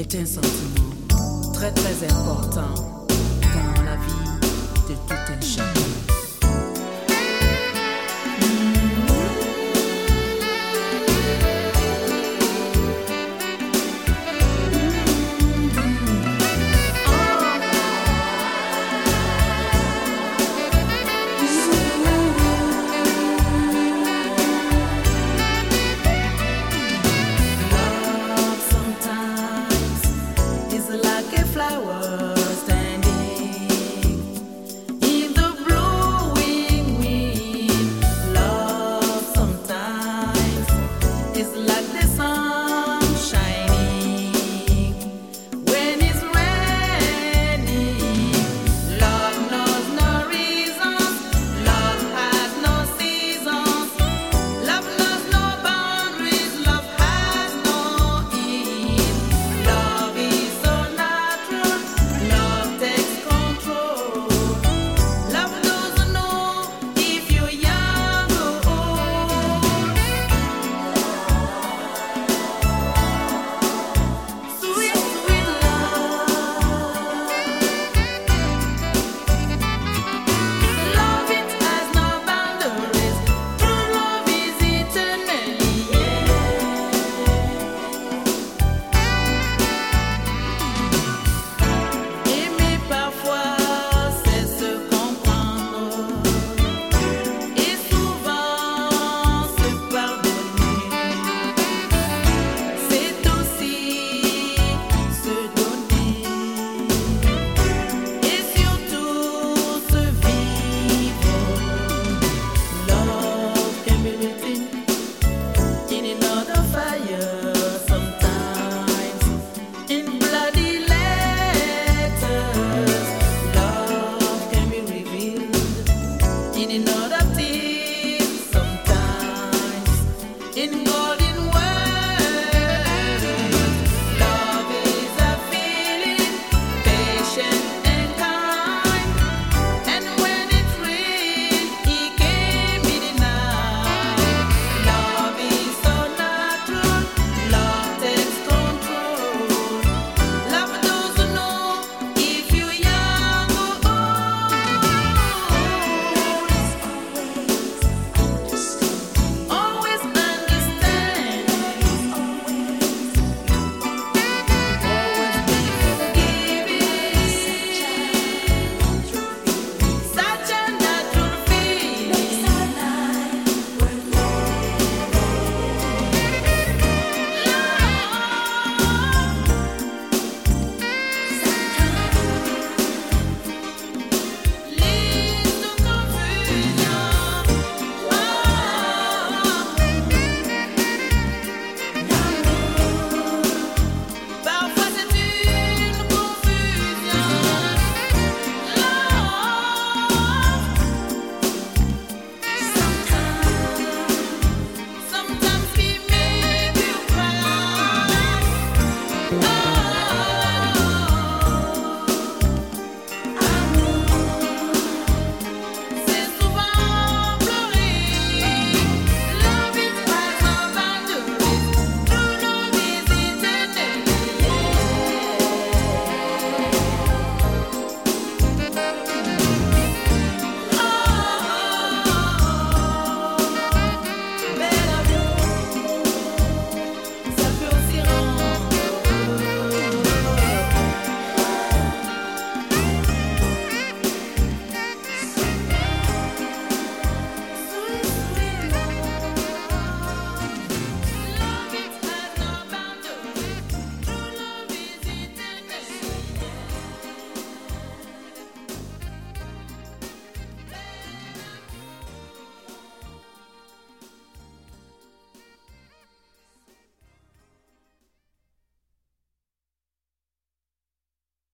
est un sentiment très très important spinning on